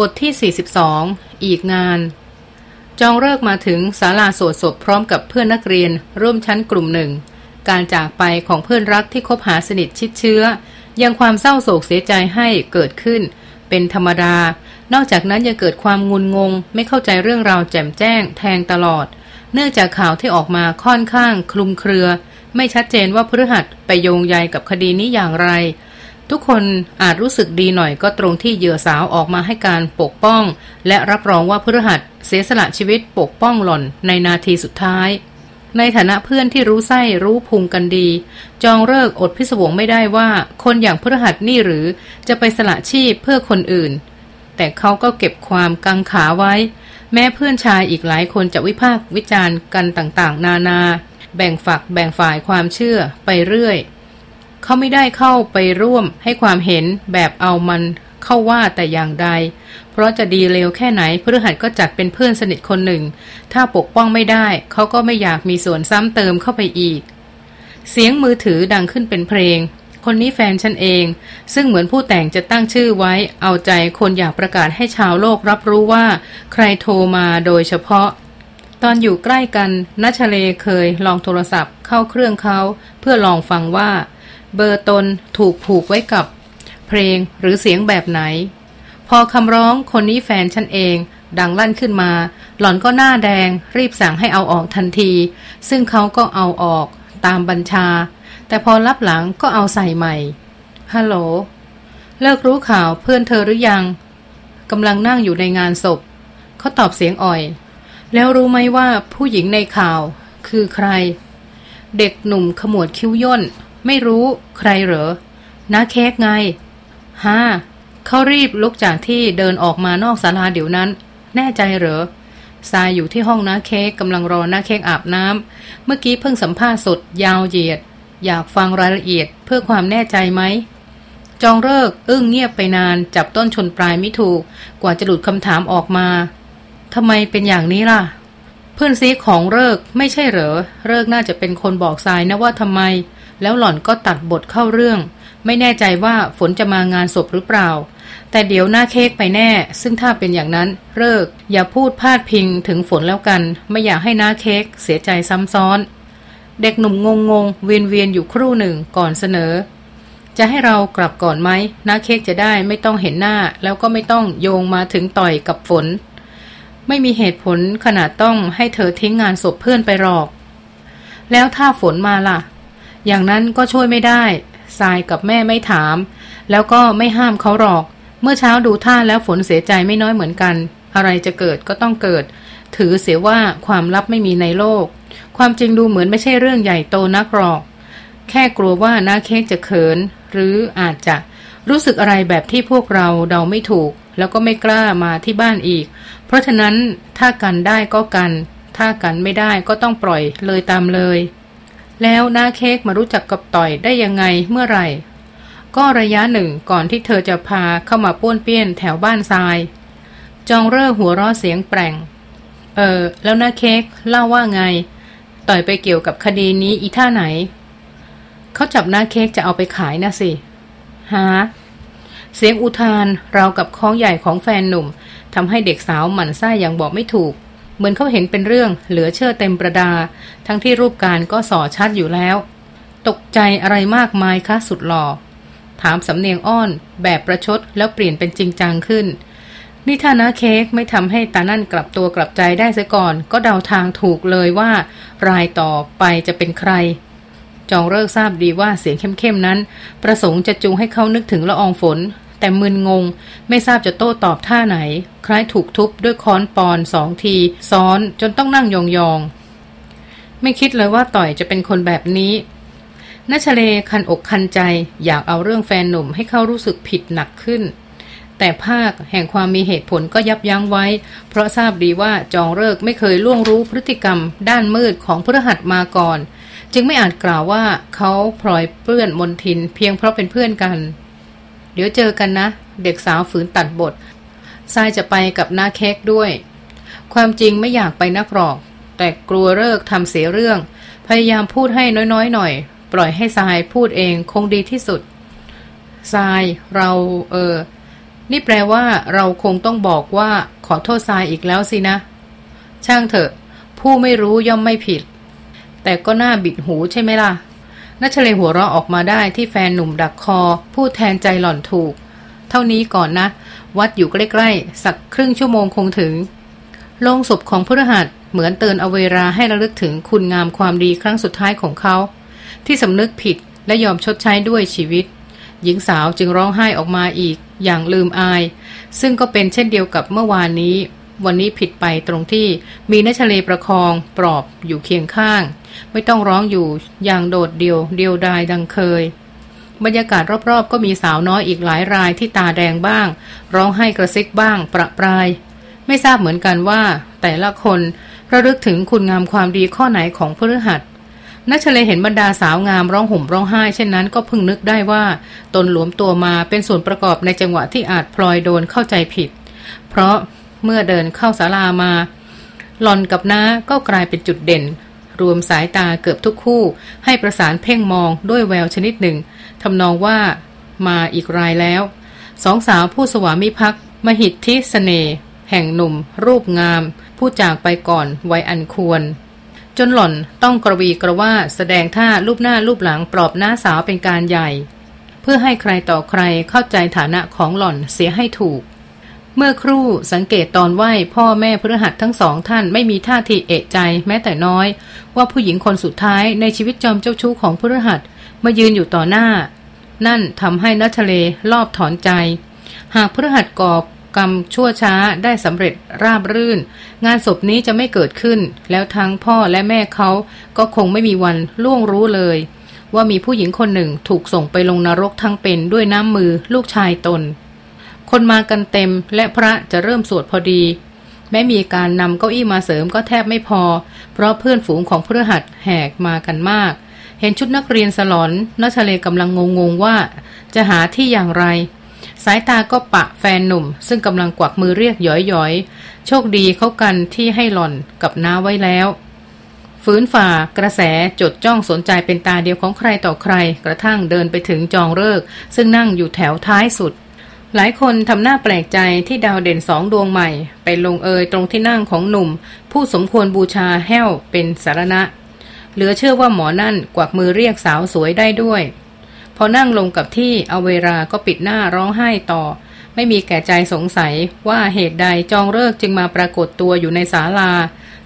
บทที่ 42 อีกงาน จองเลิกมาถึงศาลาโสดศพพร้อมกับเพื่อนนักเรียนร่วมชั้นกลุ่มหนึ่ง การจากไปของเพื่อนรักที่คบหาสนิทชิดเชื้อ ยังความเศร้าโศกเสียใจให้เกิดขึ้น เป็นธรรมดา นอกจากนั้นยังเกิดความงุนงง ไม่เข้าใจเรื่องราวแจ่มแจ้ง แทงตลอด เนื่องจากข่าวที่ออกมาค่อนข้าง คลุมเครือ ไม่ชัดเจนว่าพฤหัสไปโยงใยกับคดีนี้อย่างไร ทุกคนอาจรู้สึกดีหน่อยก็ตรงที่เหยื่อสาวออกมาให้การปกป้อง และรับรองว่าพฤหัสเสียสละชีวิตปกป้องหล่อนในนาทีสุดท้าย ในฐานะเพื่อนที่รู้ไส้รู้พุงกันดี จองเลิกอดพิศวงไม่ได้ว่า คนอย่างพฤหัสนี่หรือจะไปสละชีพเพื่อคนอื่น แต่เขาก็เก็บความกังขาไว้ แม้เพื่อนชายอีกหลายคนจะวิพากษ์วิจารณ์กันต่างๆ นานา แบ่งฝักแบ่งฝ่ายความเชื่อไปเรื่อย เขาไม่ได้เข้าไปร่วมให้ความเห็นแบบเอามันเข้าว่าแต่อย่างใด เพราะจะดีเลวแค่ไหนพฤหัสก็จัดเป็นเพื่อนสนิทคนหนึ่ง ถ้าปกป้องไม่ได้เขาก็ไม่อยากมีส่วนซ้ำเติมเข้าไปอีก เสียงมือถือดังขึ้นเป็นเพลง คนนี้แฟนฉันเอง ซึ่งเหมือนผู้แต่งจะตั้งชื่อไว้ เอาใจคนอยากประกาศให้ชาวโลกรับรู้ว่า ใครโทรมาโดยเฉพาะ ตอนอยู่ใกล้กันนัชเลเคยลองโทรศัพท์เข้าเครื่องเขาเพื่อลองฟังว่า เบอร์ตนถูกผูกไว้กับ เพลงหรือเสียงแบบไหน พอคำร้องคนนี้แฟนฉันเอง ดังลั่นขึ้นมา หล่อนก็หน้าแดง รีบสั่งให้เอาออกทันที ซึ่งเขาก็เอาออกตามบัญชา แต่พอรับหลังก็เอาใส่ใหม่ฮัลโหลเลิกรู้ข่าวเพื่อนเธอหรือยังกำลังนั่งอยู่ในงานศพเขาตอบเสียงอ่อย แล้วรู้ไหมว่าผู้หญิงในข่าวคือใคร เด็กหนุ่มขมวดคิ้วย่น ไม่รู้ใครเหรอน้าเค้กไงฮะเขารีบลุกจากที่เดินออกมานอกศาลาเดี๋ยวนั้น แน่ใจเหรอทรายอยู่ที่ห้องน้าเค้กกำลังรอน้าเค้กอาบน้ำเมื่อกี้เพิ่งสัมภาษณ์สดยาวเหยียด อยากฟังรายละเอียดเพื่อความแน่ใจไหมจองเลิกอึ้งเงียบไปนาน จับต้นชนปลายไม่ถูก กว่าจะหลุดคำถามออกมาทำไมเป็นอย่างนี้ล่ะ เพื่อนซีของเลิกไม่ใช่เหรอเลิกน่าจะเป็นคนบอกทรายนะว่าทำไม แล้วหล่อนก็ตัดบทเข้าเรื่อง ไม่แน่ใจว่าฝนจะมางานศพหรือเปล่า แต่เดี๋ยวหน้าเค้กไปแน่ ซึ่งถ้าเป็นอย่างนั้นเลิก อย่าพูดพาดพิงถึงฝนแล้วกัน ไม่อยากให้หน้าเค้กเสียใจซ้ำซ้อน เด็กหนุ่มงงงเวียนเวียนอยู่ครู่หนึ่งก่อนเสนอ จะให้เรากลับก่อนไหมหน้าเค้กจะได้ไม่ต้องเห็นหน้า แล้วก็ไม่ต้องโยงมาถึงต่อยกับฝน ไม่มีเหตุผลขนาดต้องให้เธอทิ้งงานศพเพื่อนไปหรอกแล้วถ้าฝนมาล่ะ อย่างนั้นก็ช่วยไม่ได้ทรายกับแม่ไม่ถาม แล้วก็ไม่ห้ามเขาหรอก เมื่อเช้าดูท่าแล้วฝนเสียใจไม่น้อยเหมือนกัน อะไรจะเกิดก็ต้องเกิด ถือเสียว่าความลับไม่มีในโลก ความจริงดูเหมือนไม่ใช่เรื่องใหญ่โตนักหรอก แค่กลัวว่าน้าเค้กจะเขิน หรืออาจจะรู้สึกอะไรแบบที่พวกเราเดาไม่ถูก แล้วก็ไม่กล้ามาที่บ้านอีก เพราะฉะนั้นถ้ากันได้ก็กัน ถ้ากันไม่ได้ก็ต้องปล่อยเลยตามเลย แล้วหน้าเค้กมารู้จักกับต่อยได้ยังไงเมื่อไหร่ ก็ระยะหนึ่งก่อนที่เธอจะพาเข้ามาป้วนเปี้ยนแถวบ้านทราย จองเร่อหัวเราะเสียงแปลงเออแล้วหน้าเค้กเล่าว่าไง ต่อยไปเกี่ยวกับคดีนี้อีท่าไหน เขาจับหน้าเค้กจะเอาไปขายนะสิฮะเสียงอุทานเรากับค้องใหญ่ของแฟนหนุ่มทำให้เด็กสาวหมั่นไส้อย่างบอกไม่ถูก เหมือนเขาเห็นเป็นเรื่องเหลือเชื่อเต็มประดา ทั้งที่รูปการก็ส่อชัดอยู่แล้ว ตกใจอะไรมากมายคะสุดหล่อ ถามสำเนียงอ้อน แบบประชดแล้วเปลี่ยนเป็นจริงจังขึ้น นี่ถ้านะเค้กไม่ทำให้ตานั่นกลับตัวกลับใจได้เสียก่อน ก็เดาทางถูกเลยว่า รายต่อไปจะเป็นใคร จองเลิกทราบดีว่าเสียงเข้มๆนั้น ประสงค์จะจูงให้เขานึกถึงละอองฝน แต่มึนงง ไม่ทราบจะโต้ตอบท่าไหน คล้ายถูกทุบด้วยค้อนปอนสองที ซ้อนจนต้องนั่งยองๆ ไม่คิดเลยว่าต่อยจะเป็นคนแบบนี้นัชเลคันอกคันใจอยากเอาเรื่องแฟนหนุ่มให้เขารู้สึกผิดหนักขึ้น แต่ภาคแห่งความมีเหตุผลก็ยับยั้งไว้ เพราะทราบดีว่าจองเลิกไม่เคยล่วงรู้พฤติกรรม ด้านมืดของพฤหัสมาก่อน จึงไม่อาจกล่าวว่าเขาพลอยเปื้อนมนทินเพียงเพราะเป็นเพื่อนกัน เดี๋ยวเจอกันนะ เด็กสาวฝืนตัดบททรายจะไปกับหน้าเค้กด้วย ความจริงไม่อยากไปนักหรอก แต่กลัวเลิกทำเสียเรื่อง พยายามพูดให้น้อยๆหน่อย ปล่อยให้ทรายพูดเองคงดีที่สุดทรายเราเออ นี่แปลว่าเราคงต้องบอกว่าขอโทษทรายอีกแล้วสินะ ช่างเถอะ ผู้ไม่รู้ย่อมไม่ผิด แต่ก็น่าบิดหูใช่ไหมล่ะ นัชเลหัวเราะออกมาได้ที่แฟนหนุ่มดักคอ พูดแทนใจหล่อนถูก เท่านี้ก่อนนะ วัดอยู่ใกล้ๆ สักครึ่งชั่วโมงคงถึงโลงศพของพฤหัสเหมือนเตือนเอาเวลาให้ระลึกถึงคุณงามความดีครั้งสุดท้ายของเขา ที่สำนึกผิดและยอมชดใช้ด้วยชีวิต หญิงสาวจึงร้องไห้ออกมาอีก อย่างลืมอาย ซึ่งก็เป็นเช่นเดียวกับเมื่อวานนี้ วันนี้ผิดไปตรงที่มีนัชเลประคองปลอบอยู่เคียงข้าง ไม่ต้องร้องอยู่อย่างโดดเดี่ยวเดียวดายดังเคย บรรยากาศรอบๆ ก็มีสาวน้อยอีกหลายรายที่ตาแดงบ้าง ร้องไห้กระซิกบ้าง ประปราย ไม่ทราบเหมือนกันว่า แต่ละคนระลึกถึงคุณงามความดีข้อไหนของพฤหัสนัชเลเห็นบรรดาสาวงามร้องห่มร้องไห้เช่นนั้นก็พึงนึกได้ว่าตนหลวมตัวมาเป็นส่วนประกอบในจังหวะที่อาจพลอยโดนเข้าใจผิด เพราะ เมื่อเดินเข้าศาลามา หลอนกับน้าก็กลายเป็นจุดเด่น รวมสายตาเกือบทุกคู่ ให้ประสานเพ่งมองด้วยแววชนิดหนึ่งทำนองว่ามาอีกรายแล้ว สองสาวผู้สวามิภักดิ์มหิตทิสเสน่แห่งหนุ่ม รูปงาม ผู้จากไปก่อนไวอันควร จนหล่อนต้องกระวีกระว่าแสดงท่ารูปหน้ารูปหลังปลอบหน้าสาวเป็นการใหญ่ เพื่อให้ใครต่อใครเข้าใจฐานะของหล่อนเสียให้ถูก เมื่อครู่สังเกตตอนไหว้พ่อแม่พฤหัสทั้งสองท่านไม่มีท่าทีเอะใจแม้แต่น้อย ว่าผู้หญิงคนสุดท้ายในชีวิตจอมเจ้าชู้ของพฤหัสมายืนอยู่ต่อหน้า นั่นทำให้นัทะเลรอบถอนใจ หากพฤหัสกอบกรรมชั่วช้าได้สำเร็จราบรื่น งานศพนี้จะไม่เกิดขึ้น แล้วทั้งพ่อและแม่เขาก็คงไม่มีวันล่วงรู้เลย ว่ามีผู้หญิงคนหนึ่งถูกส่งไปลงนรกทั้งเป็นด้วยน้ำมือลูกชายตน คนมากันเต็มและพระจะเริ่มสวดพอดี แม้มีการนำเก้าอี้มาเสริมก็แทบไม่พอ เพราะเพื่อนฝูงของพฤหัสแหกมากันมาก เห็นชุดนักเรียนสลอนนัชเลกำลังงงๆว่า จะหาที่อย่างไร สายตาก็ปะแฟนหนุ่ม ซึ่งกำลังกวักมือเรียกย้อยๆ โชคดีเขากันที่ให้หล่อนกับน้าไว้แล้วฟื้นฝ่ากระแสจดจ้องสนใจเป็นตาเดียวของใครต่อใคร กระทั่งเดินไปถึงจองเลิก ซึ่งนั่งอยู่แถวท้ายสุด หลายคนทำหน้าแปลกใจที่ดาวเด่นสองดวงใหม่ ไปลงเอยตรงที่นั่งของหนุ่ม ผู้สมควรบูชาแห้วเป็นสารณะ เหลือเชื่อว่าหมอนั่นกวักมือเรียกสาวสวยได้ด้วย พอนั่งลงกับที่เอาเวลาก็ปิดหน้าร้องไห้ต่อ ไม่มีแก่ใจสงสัยว่าเหตุใดจองเลิกจึงมาปรากฏตัวอยู่ในศาลา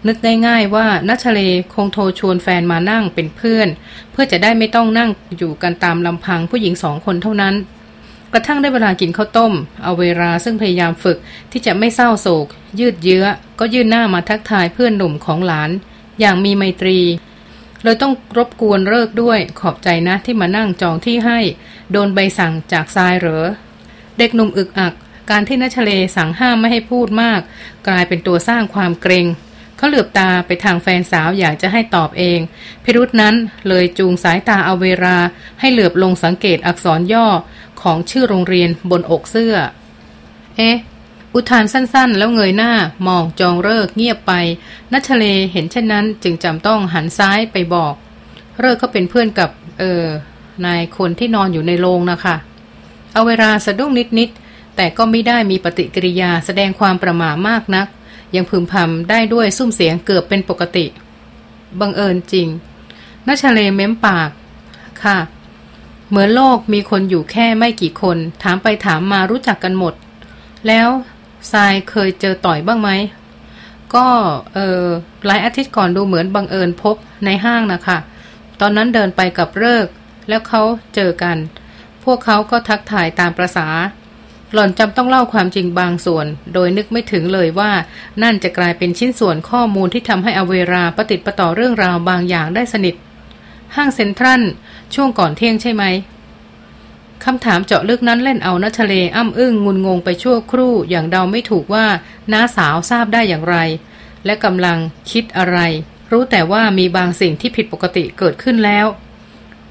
นึกง่ายๆว่านัชเลคงโทรชวนแฟนมานั่งเป็นเพื่อน เพื่อจะได้ไม่ต้องนั่งอยู่กันตามลำพังผู้หญิงสองคนเท่านั้น ระทั่งได้เวลากินข้าวต้ม เอาเวลาซึ่งพยายามฝึกที่จะไม่เศร้าโศก ยืดเยื้อ ก็ยื่นหน้ามาทักทายเพื่อนหนุ่มของหลาน อย่างมีไมตรี เลยต้องรบกวนเลิกด้วยขอบใจนะที่มานั่งจองที่ให้ โดนใบสั่งจากทรายเหรอ เด็กหนุ่มอึกอัก การที่นัชเลสั่งห้ามไม่ให้พูดมาก กลายเป็นตัวสร้างความเกรงเขาเหลือบตาไปทางแฟนสาวอยากจะให้ตอบเอง พิรุษนั้นเลยจูงสายตาเอาเวลาให้เหลือบลงสังเกตอักษรย่อ ของชื่อโรงเรียนบนอกเสื้อ เอ๊ะ อุทานสั้นๆ แล้วเงยหน้ามองจองเลิกเงียบไปนัชเลเห็นเช่นนั้นจึงจำต้องหันซ้ายไปบอก เลิกก็เป็นเพื่อนกับ เออนายคนที่นอนอยู่ในโรงนะคะ เอาเวลาสะดุ้งนิดๆ แต่ก็ไม่ได้มีปฏิกิริยาแสดงความประหม่ามากนัก ยังพึมพำได้ด้วยซุ้มเสียงเกือบเป็นปกติ บังเอิญจริงนัชเลเม้มปาก ค่ะ เหมือนโลกมีคนอยู่แค่ไม่กี่คน ถามไปถามมารู้จักกันหมด แล้วทรายเคยเจอต่อยบ้างไหม ก็เออหลายอาทิตย์ก่อนดูเหมือนบังเอิญพบในห้างนะคะ ตอนนั้นเดินไปกับเลิก แล้วเขาเจอกัน พวกเขาก็ทักถ่ายตามประษา หล่อนจำต้องเล่าความจริงบางส่วน โดยนึกไม่ถึงเลยว่า นั่นจะกลายเป็นชิ้นส่วนข้อมูลที่ทำให้อเวราปฏิติดประต่อเรื่องราวบางอย่างได้สนิท ห้างเซ็นทรัล ช่วงก่อนเที่ยงใช่ไหมคำถามเจาะลึกนั้นเล่นเอานัทะเลอ้ำอึ้งงุนงงไปชั่วครู่อย่างเดาไม่ถูกว่าน้าสาวทราบได้อย่างไร และกำลังคิดอะไร รู้แต่ว่ามีบางสิ่งที่ผิดปกติเกิดขึ้นแล้ว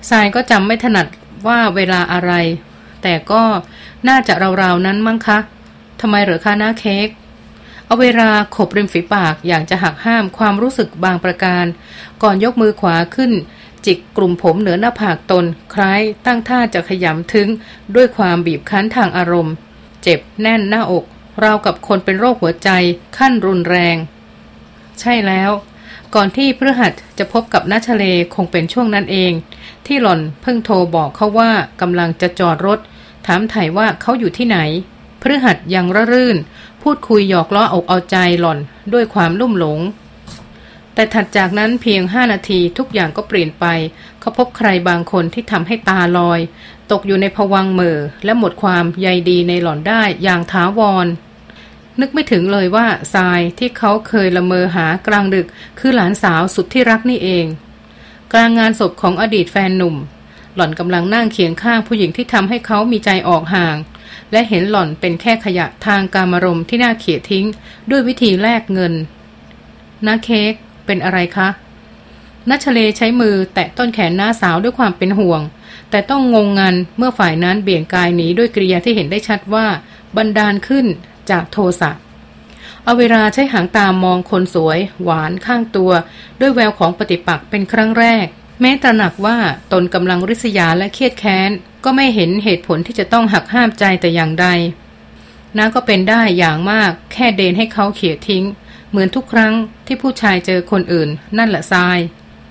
ทรายก็จำไม่ถนัดว่าเวลาอะไร แต่ก็น่าจะราวๆนั้นมั้งคะทำไมเหรอคะน้าเค้กเอาเวลาขบริมฝีปากอย่างจะหักห้ามความรู้สึกบางประการ ก่อนยกมือขวาขึ้น จิกกลุ่มผมเหนือหน้าผากตน คล้ายตั้งท่าจะขยำถึง ด้วยความบีบคั้นทางอารมณ์ เจ็บแน่นหน้าอกราวกับคนเป็นโรคหัวใจขั้นรุนแรง ใช่แล้ว ก่อนที่พฤหัสจะพบกับนัชเลคงเป็นช่วงนั้นเอง ที่หล่อนเพิ่งโทรบอกเขาว่ากำลังจะจอดรถ ถามถ่ายว่าเขาอยู่ที่ไหนพฤหัสยังระรื่น พูดคุยหยอกล้ออกเอาใจหล่อนด้วยความลุ่มหลง แต่ถัดจากนั้นเพียงห้านาทีทุกอย่างก็เปลี่ยนไป เขาพบใครบางคนที่ทำให้ตาลอย ตกอยู่ในภวังเมอและหมดความใยดีในหล่อนได้อย่างถาวร นึกไม่ถึงเลยว่าทรายที่เขาเคยละเมอหากลางดึก คือหลานสาวสุดที่รักนี่เอง กลางงานศพของอดีตแฟนหนุ่ม หล่อนกำลังนั่งเคียงข้างผู้หญิงที่ทำให้เขามีใจออกห่าง และเห็นหล่อนเป็นแค่ขยะทางการมรมที่น่าเขียทิ้ง ด้วยวิธีแลกเงินนาเค้ก เป็นอะไรคะนัชเลใช้มือแตะต้นแขนหน้าสาวด้วยความเป็นห่วง แต่ต้องงงงันเมื่อฝ่ายนั้นเบี่ยงกายหนีด้วยกริยาที่เห็นได้ชัดว่าบันดาลขึ้นจากโทสะเอาเวลาใช้หางตามมองคนสวย หวานข้างตัว ด้วยแววของปฏิปักษ์เป็นครั้งแรก แม้ตระหนักว่าตนกำลังริษยาและเครียดแค้น ก็ไม่เห็นเหตุผลที่จะต้องหักห้ามใจแต่อย่างใดน้าก็เป็นได้อย่างมาก แค่เดนให้เขาเขี่ยทิ้ง เหมือนทุกครั้งที่ผู้ชายเจอคนอื่น นั่นแหละทราย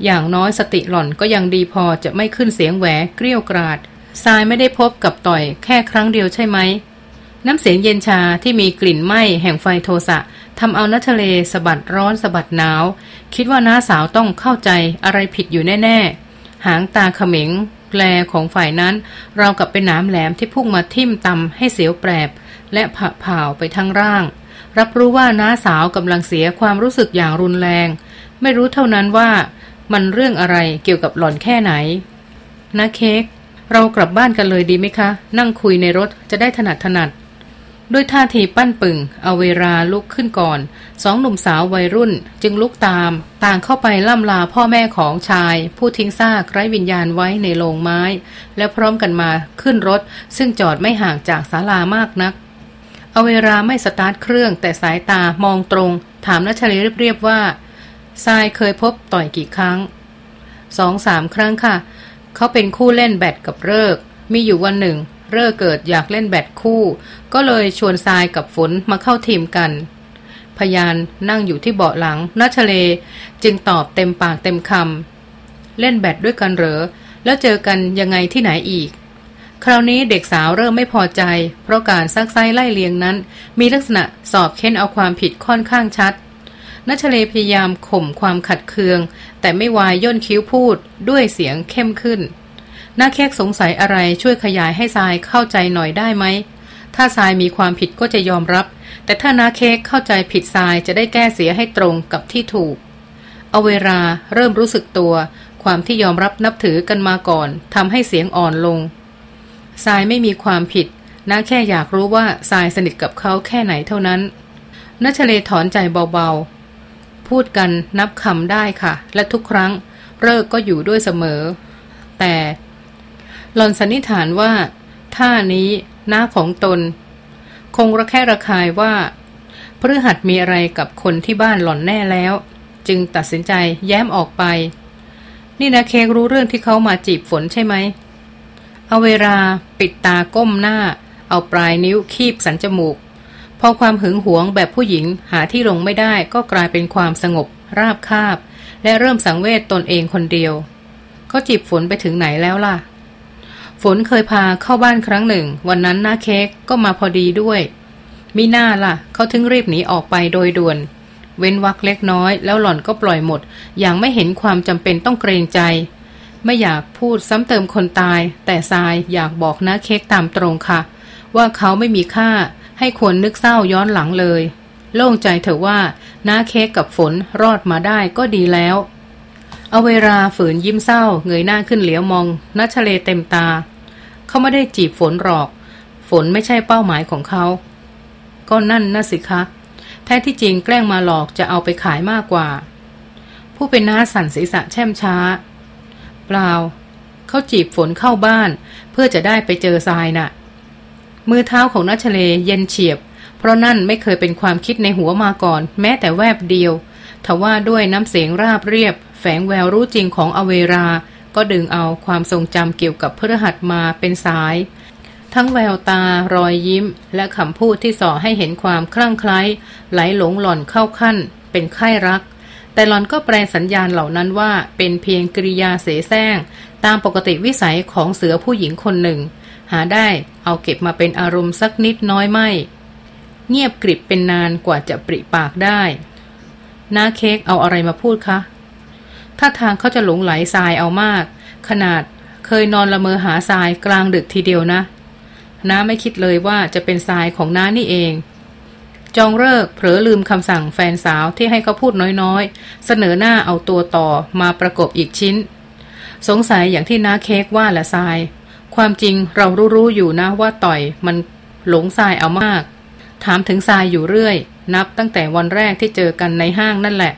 อย่างน้อยสติหล่อนก็ยังดีพอจะไม่ขึ้นเสียงแหวเกลี้ยวกราดทรายไม่ได้พบกับต่อยแค่ครั้งเดียวใช่ไหม น้ำเสียงเย็นชาที่มีกลิ่นไหม้แห่งไฟโทสะทำเอานัทะเลสะบัดร้อนสะบัดหนาว คิดว่าน้าสาวต้องเข้าใจอะไรผิดอยู่แน่ ๆ หางตาเขม็งแกลของฝ่ายนั้นเรากับเป็นน้ำแหลมที่พุ่งมาทิ่มตำให้เสียวแปรบ และผ่าเผาไปทั้งร่าง รับรู้ว่าน้าสาวกำลังเสียความรู้สึกอย่างรุนแรง ไม่รู้เท่านั้นว่ามันเรื่องอะไรเกี่ยวกับหล่อนแค่ไหนนะเค้กเรากลับบ้านกันเลยดีไหมคะ นั่งคุยในรถจะได้ถนัดถนัดด้วยท่าทีปั้นปึงเอาเวลาลุกขึ้นก่อน สองหนุ่มสาววัยรุ่นจึงลุกตาม ต่างเข้าไปล่ำลาพ่อแม่ของชาย ผู้ทิ้งซากไร้วิญญาณไว้ในโรงไม้ และพร้อมกันมาขึ้นรถ ซึ่งจอดไม่ห่างจากศาลามากนัก อาเวลาไม่สตาร์ทเครื่องแต่สายตามองตรง ถามนัชลีเรียบๆว่าทรายเคยพบต่อยกี่ครั้งสองสามครั้งค่ะ เขาเป็นคู่เล่นแบดกับเลิก มีอยู่วันหนึ่งเร่อเกิดอยากเล่นแบดคู่ ก็เลยชวนทรายกับฝนมาเข้าทีมกัน พยานนั่งอยู่ที่เบาะหลังนัชเลจึงตอบเต็มปากเต็มคำเล่นแบดด้วยกันเหรอ แล้วเจอกันยังไงที่ไหนอีก คราวนี้เด็กสาวเริ่มไม่พอใจ เพราะการซักไซไล่เลียงนั้น มีลักษณะสอบเค้นเอาความผิดค่อนข้างชัดนัชเลพยายามข่มความขัดเคือง แต่ไม่วายย่นคิ้วพูดด้วยเสียงเข้มขึ้นน้าเคกสงสัยอะไรช่วยขยายให้ทรายเข้าใจหน่อยได้ไหม ถ้าทรายมีความผิดก็จะยอมรับ แต่ถ้าน้าเค้กเข้าใจผิดทรายจะได้แก้เสียให้ตรงกับที่ถูก เอาเวลาเริ่มรู้สึกตัว ความที่ยอมรับนับถือกันมาก่อนทำให้เสียงอ่อนลง ทรายไม่มีความผิดน้าแค่อยากรู้ว่าทรายสนิทกับเขาแค่ไหนเท่านั้นนัชเลถอนใจเบาๆ พูดกันนับคำได้ค่ะ และทุกครั้งเลิกก็อยู่ด้วยเสมอ แต่หลอนสันนิษฐานว่า ท่านี้หน้าของตน คงระแคะระคายว่าพฤหัสมีอะไรกับคนที่บ้านหล่อนแน่แล้ว จึงตัดสินใจแย้มออกไป นี่นะเค้กรู้เรื่องที่เขามาจีบฝนใช่ไหม เอาเวลาปิดตาก้มหน้า เอาปลายนิ้วคีบสันจมูก พอความหึงหวงแบบผู้หญิงหาที่ลงไม่ได้ก็กลายเป็นความสงบ ราบคาบ และเริ่มสังเวชตนเองคนเดียวเขาจีบฝนไปถึงไหนแล้วล่ะ ฝนเคยพาเข้าบ้านครั้งหนึ่ง วันนั้นหน้าเค้กก็มาพอดีด้วยมีหน้าล่ะเขาถึงรีบหนีออกไปโดยด่วน เว้นวักเล็กน้อย แล้วหล่อนก็ปล่อยหมด อย่างไม่เห็นความจำเป็นต้องเกรงใจ ไม่อยากพูดซ้ำเติมคนตาย แต่ทรายอยากบอกน้าเค้กตามตรงค่ะ ว่าเขาไม่มีค่า ให้ควรนึกเศร้าย้อนหลังเลย โล่งใจเถอะว่าน้าเค้กกับฝนรอดมาได้ก็ดีแล้ว เอาเวลาฝืนยิ้มเศร้า เงยหน้าขึ้นเหลียวมองนัชเลเต็มตา เขาไม่ได้จีบฝนหรอก ฝนไม่ใช่เป้าหมายของเขา ก็นั่นน่ะสิคะ แท้ที่จริงแกล้งมาหลอกจะเอาไปขายมากกว่า ผู้เป็นน้าสั่นศีรษะแช่มช้า เปล่า เขาจีบฝนเข้าบ้าน เพื่อจะได้ไปเจอทรายนะ่ะ มือเท้าของนัชเลเย็นเฉียบ เพราะนั่นไม่เคยเป็นความคิดในหัวมาก่อน แม้แต่แวบเดียวทว่าด้วยน้ำเสียงราบเรียบ แฝงแววรู้จริงของอเวรา ก็ดึงเอาความทรงจำเกี่ยวกับพฤหัสมาเป็นสาย ทั้งแววตารอยยิ้ม และคำพูดที่ส่อให้เห็นความคลั่งไคล้ไหลหลงหล่อนเข้าขั้น เป็นไข้รัก แต่หลอนก็แปลสัญญาณเหล่านั้นว่าเป็นเพียงกริยาเสแสร้ง ตามปกติวิสัยของเสือผู้หญิงคนหนึ่ง หาได้เอาเก็บมาเป็นอารมณ์สักนิดน้อยไม่ เงียบกริบเป็นนานกว่าจะปริปากได้น้าเค้กเอาอะไรมาพูดคะถ้าทางเขาจะหลงไหลทรายเอามาก ขนาดเคยนอนละเมอหาทรายกลางดึกทีเดียวนะน้าไม่คิดเลยว่าจะเป็นทรายของน้านี่เอง จองเลิกเผลอลืมคำสั่งแฟนสาวที่ให้เขาพูดน้อยๆ เสนอหน้าเอาตัวต่อมาประกบอีกชิ้น สงสัยอย่างที่น้าเค้กว่าแหละทราย ความจริงเรารู้ๆอยู่นะว่าต่อยมันหลงทรายเอามาก ถามถึงทรายอยู่เรื่อย นับตั้งแต่วันแรกที่เจอกันในห้างนั่นแหละ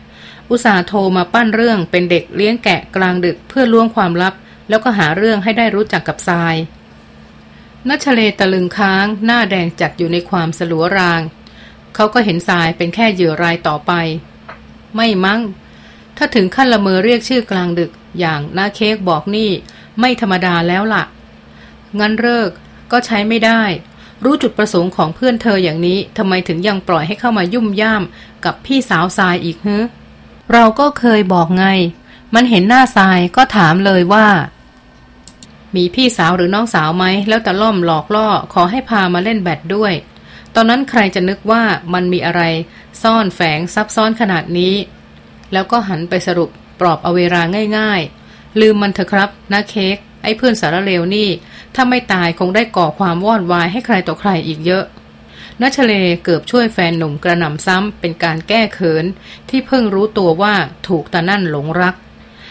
อุตส่าห์โทรมาปั้นเรื่องเป็นเด็กเลี้ยงแกะกลางดึกเพื่อล้วงความลับ แล้วก็หาเรื่องให้ได้รู้จักกับทรายนัชเลตะลึงค้าง หน้าแดงจัดอยู่ในความสลัวราง เขาก็เห็นทรายเป็นแค่เหยื่อรายต่อไป ไม่มั้ง ถ้าถึงขั้นละเมอเรียกชื่อกลางดึกอย่างน้าเค้กบอกนี่ ไม่ธรรมดาแล้วละ่ะ งั้นเลิกก็ใช้ไม่ได้ รู้จุดประสงค์ของเพื่อนเธออย่างนี้ทำไมถึงยังปล่อยให้เข้ามายุ่มย่ามกับพี่สาวทรายอีกฮึเราก็เคยบอกไง มันเห็นหน้าทรายก็ถามเลยว่า มีพี่สาวหรือน้องสาวไหมแล้วตะล่อมหลอกล่อขอให้พามาเล่นแบดด้วย ตอนนั้นใครจะนึกว่ามันมีอะไรซ่อนแฝงซับซ้อนขนาดนี้ แล้วก็หันไปสรุปปลอบเอาเวลาง่ายๆ ลืมมันเถอะครับนะเค้กไอ้เพื่อนสารเลวนี่ ถ้าไม่ตายคงได้ก่อความวอดวายให้ใครต่อใครอีกเยอะนัชเลเกือบช่วยแฟนหนุ่มกระหน่ำซ้ำเป็นการแก้เขิน ที่เพิ่งรู้ตัวว่าถูกตานั่นหลงรัก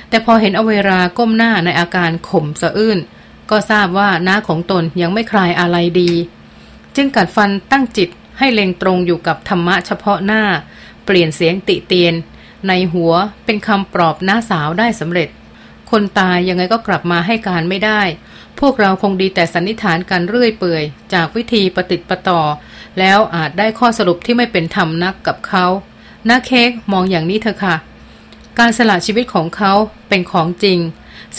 แต่พอเห็นอเวราก้มหน้าในอาการข่มสะอื้น ก็ทราบว่าน้าของตนยังไม่คลายอะไรดี จึงกัดฟันตั้งจิตให้เล็งตรงอยู่กับธรรมะเฉพาะหน้า เปลี่ยนเสียงติเตียน ในหัวเป็นคำปลอบน้าสาวได้สำเร็จ คนตายยังไงก็กลับมาให้การไม่ได้ พวกเราคงดีแต่สันนิษฐานกันเรื่อยเปื่อย จากวิธีปฏิติประต่อ แล้วอาจได้ข้อสรุปที่ไม่เป็นธรรมนักกับเขาน้าเค้กมองอย่างนี้เถอะค่ะ การสละชีวิตของเขาเป็นของจริง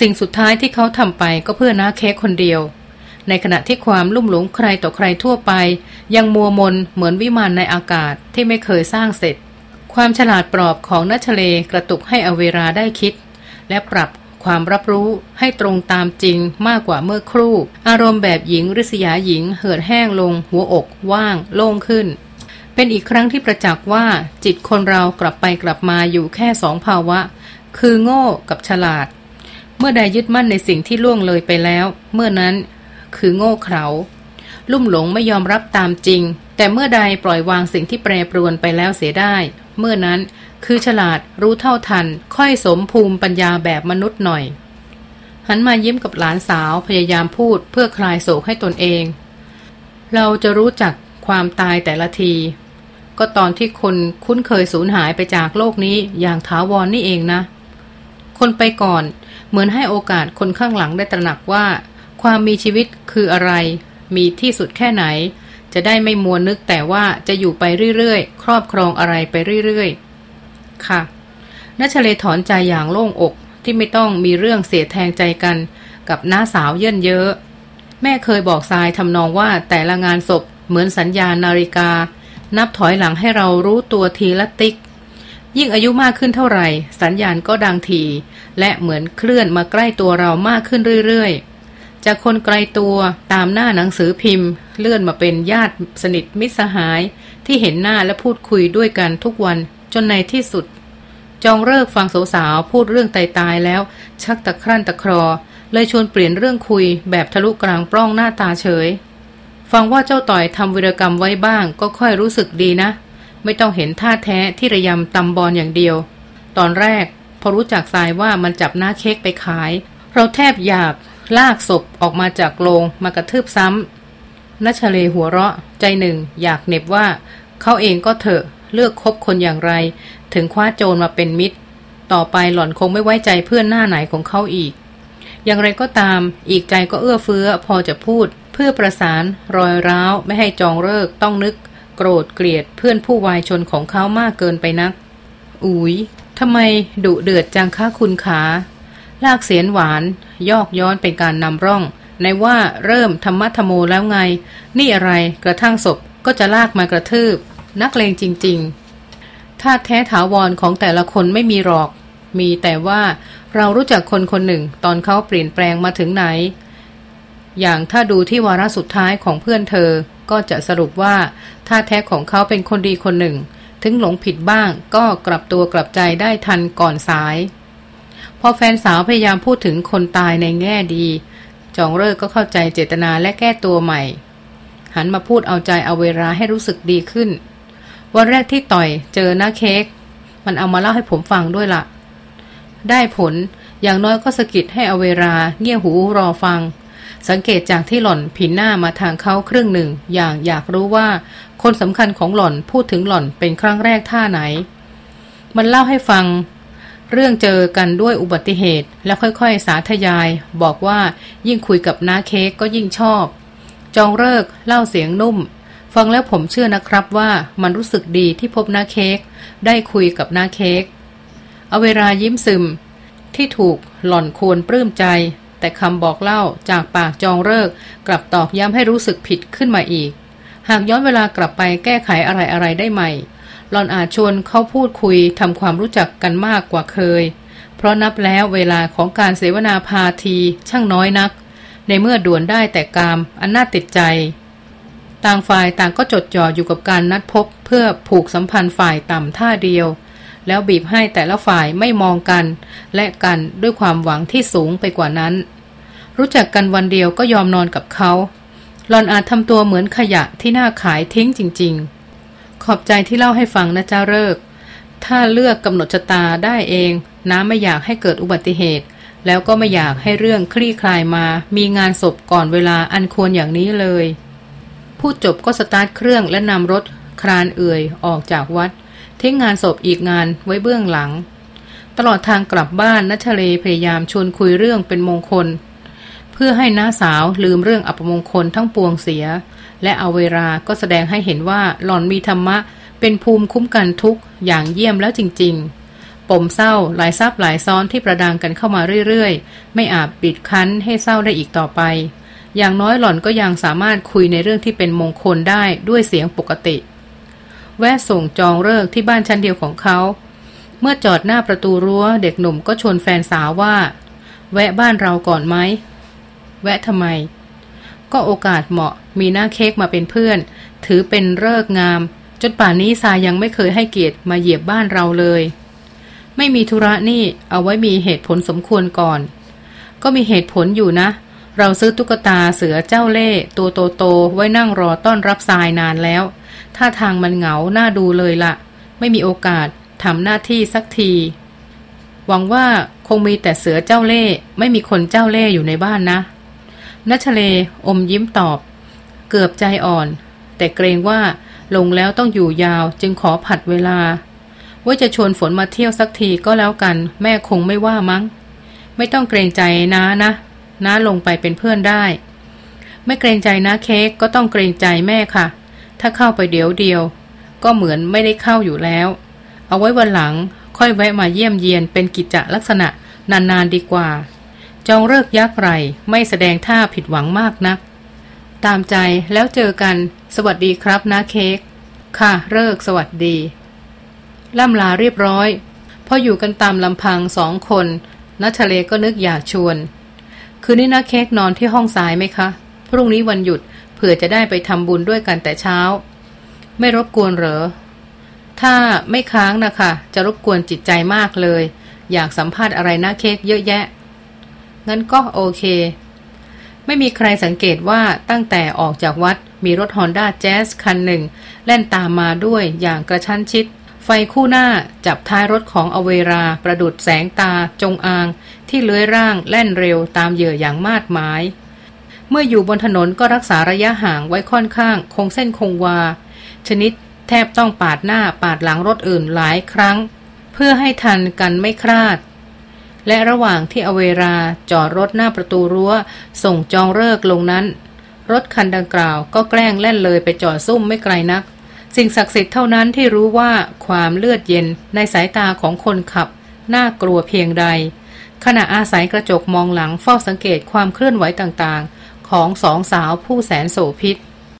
สิ่งสุดท้ายที่เขาทำไปก็เพื่อน้าเค้กคนเดียว ในขณะที่ความลุ่มหลงใครต่อใครทั่วไป ยังมัวมนเหมือนวิมานในอากาศที่ไม่เคยสร้างเสร็จ ความฉลาดปลอบของนัชเลกระตุกให้อเวราได้คิด และปรับความรับรู้ให้ตรงตามจริงมากกว่าเมื่อครู่ อารมณ์แบบหญิงริษยาหญิง เหือดแห้งลง หัวอกว่าง โล่งขึ้น เป็นอีกครั้งที่ประจักษ์ว่า จิตคนเรากลับไปกลับมาอยู่แค่สองภาวะ คือโง่กับฉลาด เมื่อใดยึดมั่นในสิ่งที่ล่วงเลยไปแล้ว เมื่อนั้น คือโง่เขลาลุ่มหลงไม่ยอมรับตามจริง แต่เมื่อใดปล่อยวางสิ่งที่แปรปรวนไปแล้วเสียได้ เมื่อนั้นคือฉลาดรู้เท่าทัน ค่อยสมภูมิปัญญาแบบมนุษย์หน่อย หันมายิ้มกับหลานสาวพยายามพูดเพื่อคลายโศกให้ตนเอง เราจะรู้จักความตายแต่ละที ก็ตอนที่คนคุ้นเคยสูญหายไปจากโลกนี้อย่างถาวรนนี่เองนะ คนไปก่อนเหมือนให้โอกาสคนข้างหลังได้ตระหนักว่า ความมีชีวิตคืออะไร มีที่สุดแค่ไหน จะได้ไม่มัวนึกแต่ว่าจะอยู่ไปเรื่อยๆ ครอบครองอะไรไปเรื่อยๆ ค่ะนัชเลถอนใจอย่างโล่งอกที่ไม่ต้องมีเรื่องเสียแทงใจกันกับน้าสาวเยินเยอะ แม่เคยบอกทรายทำนองว่าแต่ละงานศพเหมือนสัญญาณนาฬิกา นับถอยหลังให้เรารู้ตัวทีละติ๊ก ยิ่งอายุมากขึ้นเท่าไหร่ สัญญาณก็ดังที และเหมือนเคลื่อนมาใกล้ตัวเรามากขึ้นเรื่อยๆ จากคนไกลตัวตามหน้าหนังสือพิมพ์ เลื่อนมาเป็นญาติสนิทมิตรสหาย ที่เห็นหน้าและพูดคุยด้วยกันทุกวันจนในที่สุด จองเลิกฟังสาวๆพูดเรื่องตายตายแล้ว ชักตะครั่นตะครอ เลยชวนเปลี่ยนเรื่องคุยแบบทะลุกลางปล้องหน้าตาเฉย ฟังว่าเจ้าต่อยทำวิรกรรมไว้บ้าง ก็ค่อยรู้สึกดีนะ ไม่ต้องเห็นท่าแท้ที่ระยำตำบอลอย่างเดียว ตอนแรก พอรู้จักทรายว่ามันจับหน้าเค้กไปขาย เราแทบอยาก ลากศพออกมาจากโรงมากระทืบซ้ำนัชเลหัวเราะใจหนึ่งอยากเน็บว่า เขาเองก็เถอะเลือกคบคนอย่างไร ถึงคว้าโจรมาเป็นมิตร ต่อไปหล่อนคงไม่ไว้ใจเพื่อนหน้าไหนของเขาอีก อย่างไรก็ตามอีกใจก็เอื้อเฟื้อพอจะพูด เพื่อประสานรอยร้าวไม่ให้จองเลิกต้องนึก โกรธเกลียดเพื่อนผู้วายชนของเขามากเกินไปนัก อุ๊ยทำไมดุเดือดจังคะคุณขา ลากเสียนหวาน ยอกย้อนเป็นการนำร่อง ในว่าเริ่มธรรมะธโมแล้วไง นี่อะไรกระทั่งศพก็จะลากมากระทืบ นักเลงจริงๆท่าแท้ถาวรของแต่ละคนไม่มีหรอก มีแต่ว่าเรารู้จักคนคนหนึ่งตอนเขาเปลี่ยนแปลงมาถึงไหน อย่างถ้าดูที่วาระสุดท้ายของเพื่อนเธอ ก็จะสรุปว่าท่าแท้ของเขาเป็นคนดีคนหนึ่ง ถึงหลงผิดบ้างก็กลับตัวกลับใจได้ทันก่อนสาย อแฟนสาวพยายามพูดถึงคนตายในแง่ดี จองเลิกก็เข้าใจเจตนาและแก้ตัวใหม่ หันมาพูดเอาใจเอาเวลาให้รู้สึกดีขึ้น วันแรกที่ต่อยเจอหน้าเค้กมันเอามาเล่าให้ผมฟังด้วยละ่ะ ได้ผลอย่างน้อยก็สกิดให้อเวราเงี่ยหูรอฟัง สังเกตจากที่หล่อนผินหน้ามาทางเขาครึ่งหนึ่ง อย่างอยากรู้ว่า คนสำคัญของหล่อนพูดถึงหล่อนเป็นครั้งแรกท่าไหน มันเล่าให้ฟัง เรื่องเจอกันด้วยอุบัติเหตุ แล้วค่อยๆ สาธยาย บอกว่ายิ่งคุยกับน้าเค้กก็ยิ่งชอบ จองเลิกเล่าเสียงนุ่ม ฟังแล้วผมเชื่อนะครับว่ามันรู้สึกดีที่พบน้าเค้กได้คุยกับน้าเค้กเอาเวลายิ้มซึม ที่ถูกหล่อนควรปลื้มใจ แต่คำบอกเล่าจากปากจองเลิกกลับตอกย้ำให้รู้สึกผิดขึ้นมาอีก หากย้อนเวลากลับไปแก้ไขอะไรอะไรได้ใหม่ หลอนอาจชวนเขาพูดคุยทำความรู้จักกันมากกว่าเคย เพราะนับแล้วเวลาของการเสวนาพาทีช่างน้อยนัก ในเมื่อด่วนได้แต่กามอันน่าติดใจ ต่างฝ่ายต่างก็จดจ่ออยู่กับการนัดพบเพื่อผูกสัมพันธ์ฝ่ายต่ำท่าเดียว แล้วบีบให้แต่ละฝ่ายไม่มองกัน และกันด้วยความหวังที่สูงไปกว่านั้น รู้จักกันวันเดียวก็ยอมนอนกับเขาหลอนอาจทำตัวเหมือนขยะที่น่าขายทิ้งจริง ๆ ขอบใจที่เล่าให้ฟังนะจ้าเลิก ถ้าเลือกกำหนดชะตาได้เอง น้าไม่อยากให้เกิดอุบัติเหตุ แล้วก็ไม่อยากให้เรื่องคลี่คลายมา มีงานศพก่อนเวลาอันควรอย่างนี้เลย พูดจบก็สตาร์ทเครื่องและนำรถคลานเอื่อยออกจากวัด ทิ้งงานศพอีกงานไว้เบื้องหลัง ตลอดทางกลับบ้านณชเลพยายามชวนคุยเรื่องเป็นมงคล เพื่อให้น้าสาวลืมเรื่องอัปมงคลทั้งปวงเสีย และเอาเวลาก็แสดงให้เห็นว่าหล่อนมีธรรมะ เป็นภูมิคุ้มกันทุกอย่างเยี่ยมแล้วจริง ๆ ปมเศร้าหลายซับหลายซ้อนที่ประดังกันเข้ามาเรื่อยๆ ไม่อาจปิดคั้นให้เศร้าได้อีกต่อไป อย่างน้อยหล่อนก็ยังสามารถคุยในเรื่องที่เป็นมงคลได้ด้วยเสียงปกติ แวะส่งจองเลิกที่บ้านชั้นเดียวของเขา เมื่อจอดหน้าประตูรั้วเด็กหนุ่มก็ชวนแฟนสาวว่า แวะบ้านเราก่อนไหมแวะทำไม ก็โอกาสเหมาะมีหน้าเค้กมาเป็นเพื่อน ถือเป็นเลิกงาม จนป่านนี้ซายังไม่เคยให้เกียรติมาเหยียบบ้านเราเลย ไม่มีธุระนี่เอาไว้มีเหตุผลสมควรก่อน ก็มีเหตุผลอยู่นะ เราซื้อตุ๊กตาเสือเจ้าเล่ตัวโตๆไว้นั่งรอต้อนรับทรายนานแล้วท่าทางมันเหงาหน้าดูเลยละไม่มีโอกาสทำหน้าที่สักที หวังว่าคงมีแต่เสือเจ้าเล่ ไม่มีคนเจ้าเล่อยู่ในบ้านนะ นัชเลอมยิ้มตอบ เกือบใจอ่อน แต่เกรงว่าลงแล้วต้องอยู่ยาวจึงขอผัดเวลา ว่าจะชวนฝนมาเที่ยวสักทีก็แล้วกัน แม่คงไม่ว่ามั้ง ไม่ต้องเกรงใจนะนะน้าลงไปเป็นเพื่อนได้ ไม่เกรงใจนะเค้กก็ต้องเกรงใจแม่ค่ะ ถ้าเข้าไปเดี๋ยวเดียว ก็เหมือนไม่ได้เข้าอยู่แล้ว เอาไว้วันหลังค่อยแวะมาเยี่ยมเยียนเป็นกิจลักษณะนานๆดีกว่า จองเลิกยักไรไม่แสดงท่าผิดหวังมากนัก ตามใจแล้วเจอกัน สวัสดีครับนะเค้กค่ะเลิกสวัสดี ล่ำลาเรียบร้อย พออยู่กันตามลำพังสองคนนัทะเลก็นึกอยากชวน คืนนี้นะเค้กนอนที่ห้องสายไหมคะ พรุ่งนี้วันหยุดเผื่อจะได้ไปทำบุญด้วยกันแต่เช้า ไม่รบกวนเหรอ ถ้าไม่ค้างนะคะ จะรบกวนจิตใจมากเลย อยากสัมภาษณ์อะไรนะเค้กเยอะแยะ งั้นก็โอเค ไม่มีใครสังเกตว่าตั้งแต่ออกจากวัดมีรถฮอนด้าแจ๊สคันหนึ่ง แล่นตามมาด้วยอย่างกระชั้นชิด ไฟคู่หน้าจับท้ายรถของอเวราประดุดแสงตาจงอาง ที่เลื้อยร่างแล่นเร็วตามเหยื่ออย่างมาดหมาย เมื่ออยู่บนถนนก็รักษาระยะห่างไว้ค่อนข้าง คงเส้นคงวา ชนิดแทบต้องปาดหน้าปาดหลังรถอื่นหลายครั้ง เพื่อให้ทันกันไม่คลาด และระหว่างที่อเวราจอดรถหน้าประตูรั้ว ส่งจองเลิกลงนั้น รถคันดังกล่าวก็แกล้งแล่นเลยไปจอดซุ่มไม่ไกลนัก สิ่งศักดิ์สิทธิ์เท่านั้นที่รู้ว่าความเลือดเย็นในสายตาของคนขับ น่ากลัวเพียงใด ขณะอาศัยกระจกมองหลังเฝ้าสังเกตความเคลื่อนไหวต่างๆ ของสองสาวผู้แสนโสพิษ